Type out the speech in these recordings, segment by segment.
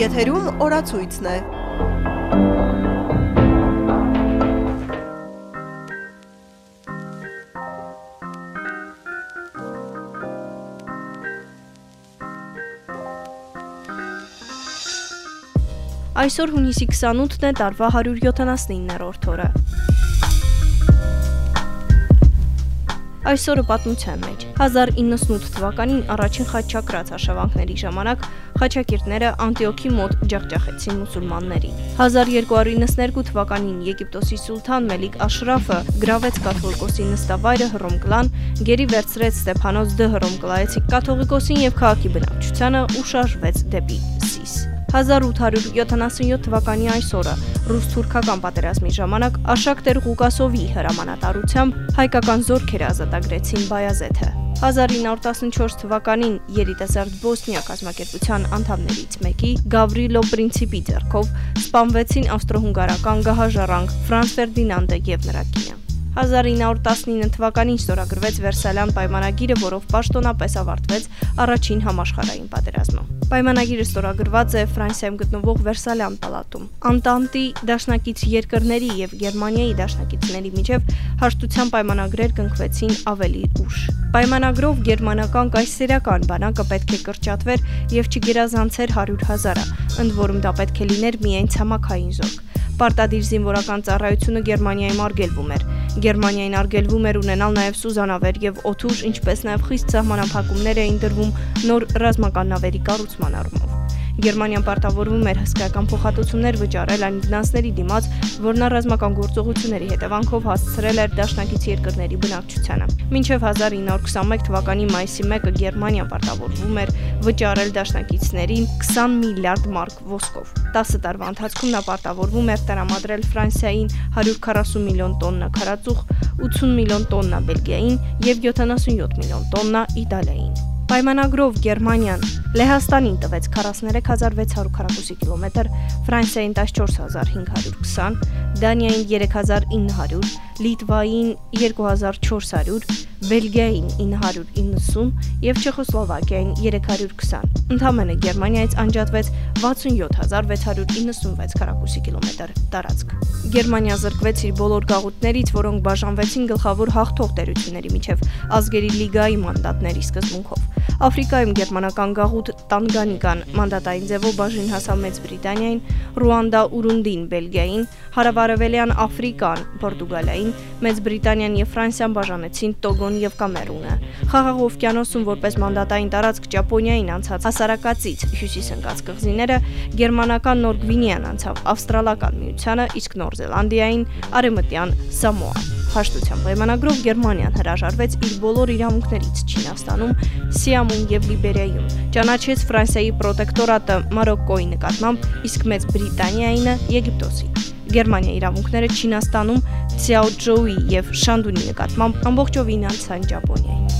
Եթերում օրացույցն է։ Այսօր հունիսի 28-ն է, տարվա 179-րդ օրը։ Այսօրը պատմության մեջ 1098 թվականին առաջին խաչակրաց արշավանքների ժամանակ խաչակիրները Անտիոքի մոտ ջախջախեցին մուսուլմաններին։ 1292 թվականին Եգիպտոսի սուլթան Մելիք Աշրաֆը գրավեց կաթողիկոսի նստավայրը Հռոմկլան, գերի վերցրեց Ստեփանոս Դ Հռոմկլայեցի կաթողիկոսին եւ քաղաքի բնակչությանը ու շարժվեց դեպի Սիս։ 1877 թվականի այսօրը ռուս-թուրքական պատերազմի ժամանակ Աշակ Տեր Ղուկասովի հրամանատարությամբ հայկական զորքերը ազատագրեցին Բայազեթը։ 1914 թվականին երիտասարդ Բոսնիա կազմակերպության անդամներից մեկի Գավրիլո Պրինցիպի ձեռքով սպանվեցին ավստրո-հունգարական գահաժառանգ Ֆրանց Ֆերդինանդը եւ նրա կինը։ 1919 թվականին ստորագրվեց Վերսալյան պայմանագիրը, որով պաշտոնապես ավարտվեց առաջին համաշխարհային պատերազմը։ Պայմանագիրը ստորագրված է Ֆրանսիայում գտնվող Վերսալյան պալատում։ Անտանտի դաշնակից երկրների եւ Գերմանիայի դաշնակիցների միջև հաշտության պայմանագրեր կնքվեցին ավելի ուշ։ Պայմանագրով գերմանական կայսերական բանակը պետք է կրճատվեր եւ չգերազանցեր 100 հազարը, ընդ որում դա պետք է լիներ միայն ցամաքային զորք։ Պարտադիր զինվորական ծառայությունը Գերմանիայում արգելվում էր։ Գերմանիային արգելվում էր ունենալ նաև Սուզանավեր եւ Օթուշ, ինչպես նաև խիստ սահմանափակումներ էին դրվում նոր ռազմական նավերի կառուցման առումով։ Գերմանիան պարտավորվում էր հսկայական փոխհատուցումներ վճարել այն ֆինանսների դիմաց, որն ռազմական գործողությունների հետևանքով հասցրել էր դաշնակից երկրների բնակչությանը։ Մինչև 1921 թվականի մայիսի 1-ը Գերմանիան պարտավորվում էր վճարել դաշնակիցներին 20 միլիարդ մարկ ոսկով։ 10 տարվա ընթացքում նա պարտավորվում էր տրամադրել Ֆրանսիային 140 միլիոն տոննա քարածուխ, 80 միլիոն տոննա Բելգիային եւ 77 միլիոն տոննա Իտալիային։ Պայմանագրով Գերմանիան Լեհաստանին տվեց 43600 քառակուսի կիլոմետր, Ֆրանսիային 14520, Դանիային 3900, Լիտվային 2400, Բելգիային 990 եւ Չեխոսլովակիային 320։ Ընդամենը Գերմանիայից անջատվեց 67696 քառակուսի կիլոմետր տարածք։ Գերմանիա զրկվեց իր բոլոր գաղութներից, որոնք բաժանվեցին գլխավոր հաղթող տերությունների միջև ազգերի լիգայի մանդատների սկզբունքով։ Աֆրիկայում գերմանական գաղութ Տանգանիկան մանդատային ձևով բաժին հասավ Մեծ Բրիտանիային, Ռուանդա Ուրունդին Բելգիային, Հարավարևելյան Աֆրիկան Պորտուգալիային, Մեծ Բրիտանիան եւ Ֆրանսիան բաժանեցին Տոգոն եւ Կամերունը։ Խաղաղ օվկիանոսում որպես մանդատային տարածք Ճապոնիային անցած հասարակացից հյուսիս ընկած կղզիները գերմանական Նոր Գվինեան անցավ Ավստրալական միությանը, իսկ Նոր Զելանդիային արեմտյան Սամոա։ Հաշտության պայմանագրով Գերմանիան հրաժարվեց իր բոլոր իրավունքներից Չինաստանում, Սիամում եւ Լիբերիայում։ Ճանաչեց Ֆրանսիայի պրոտեկտորատը Մարոկկոյի նկատմամբ, իսկ Մեծ Բրիտանիայինը Եգիպտոսի։ Գերմանիայի իրավունքները Չինաստանում Ցիաոջոուի եւ Շանդունի նկատմամբ ամբողջովին անցան Ճապոնիային։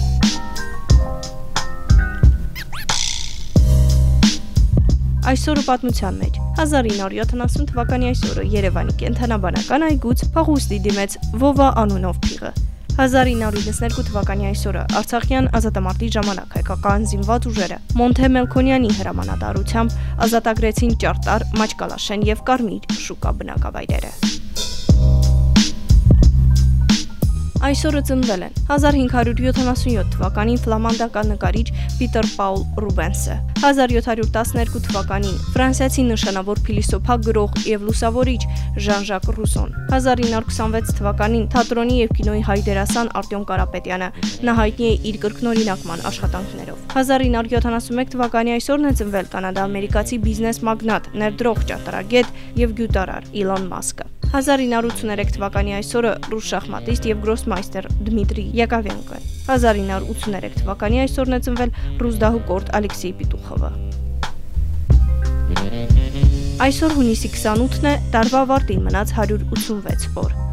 Այսօրը պատմության մեջ 1970 թվականի այսօրը Երևանի կենթանաբանական այգուց փախուստի դիմեց Վովա անունով փիղը։ 1992 թվականի այսօրը Արցախյան ազատամարտի ժամանակ հայկական զինված ուժերը Մոնթե Մելքոնյանի հրամանատարությամբ ազատագրեցին Ճարտար, Մաճկալաշեն եւ Կարմիր շուկա բնակավայրերը։ Այսօրը ծնվել են 1577 թվականին ֆլամանդական նկարիչ Պիտեր Պաուլ Ռուբենսը, 1712 թվականին ֆրանսիացի նշանավոր փիլիսոփա գրող եւ լուսավորիչ Ժան-Ժակ Ռուսոն, 1926 թվականին թատրոնի եւ կինոյի հայ դերասան Արտյոմ Կարապետյանը, նա հայտնի է իր կրկնօրինակման աշխատանքներով։ 1971 թվականի այսօրն է ծնվել կանադա-ամերիկացի բիզնես մագնատ, ներդրող ճարտարագետ եւ գյուտարար Իլոն Մասկը։ 1983 թվականի այսօրը ռուս շախմատիստ եւ գրոսմայստեր Դմիտրի Յակովենկոն։ 1983 թվականի այսօրն է ծնվել ռուս դահուկորտ Ալեքսեյ Պիտուխովը։ Այսօր հունիսի 28-ն է, տարվա ավարտին մնաց 186 օր։